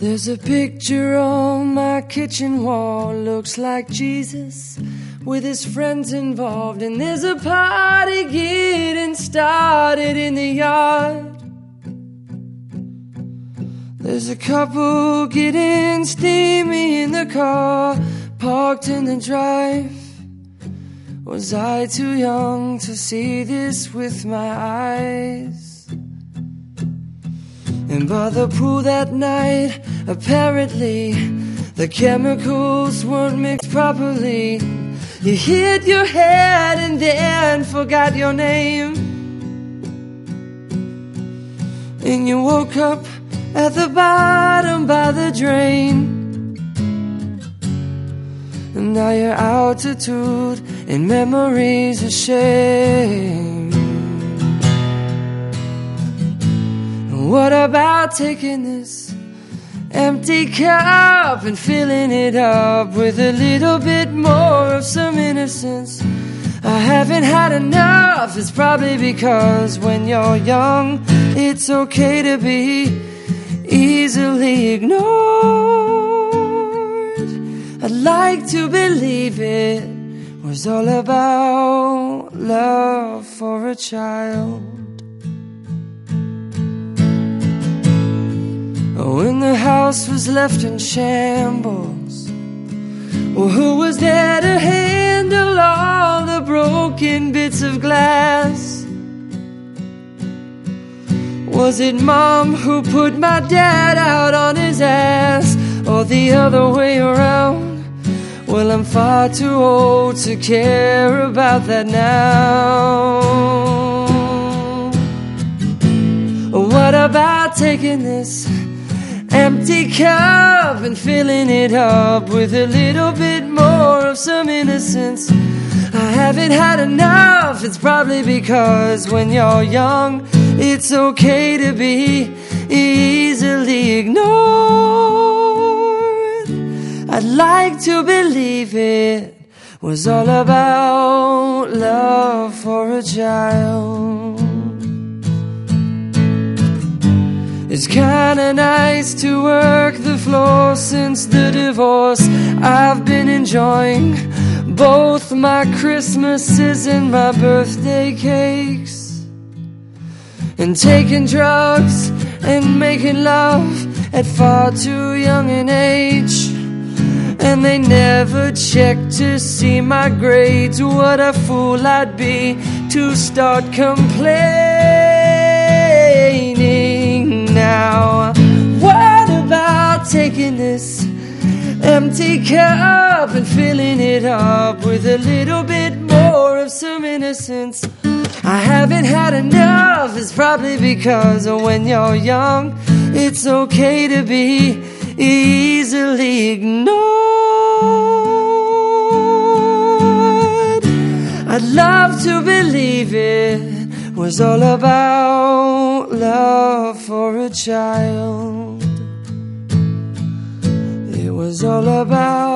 There's a picture on my kitchen wall, looks like Jesus with his friends involved, and there's a party getting started in the yard. There's a couple getting steamy in the car, parked in the drive. Was I too young to see this with my eyes? And by the pool that night, apparently, the chemicals weren't mixed properly. You hit your head and then forgot your name. And you woke up at the bottom by the drain. And now your altitude and memories of shame. What about taking this empty cup and filling it up with a little bit more of some innocence? I haven't had enough. It's probably because when you're young, it's okay to be easily ignored. I'd like to believe it was all about love for a child. House was left in shambles, well, who was there to handle all the broken bits of glass? Was it mom who put my dad out on his ass, or the other way around? Well, I'm far too old to care about that now. What about taking this? Empty cup and filling it up with a little bit more of some innocence. I haven't had enough. It's probably because when you're young, it's okay to be easily ignored. I'd like to believe it was all about love for a child. It's kinda nice to work the floor since the divorce. I've been enjoying both my Christmases and my birthday cakes. And taking drugs and making love at far too young an age. And they never check to see my grades. What a fool I'd be to start complaining empty cup and filling it up with a little bit more of some innocence? I haven't had enough, it's probably because when you're young, it's okay to be easily ignored. I'd love to believe it was all about love for a child. Was all about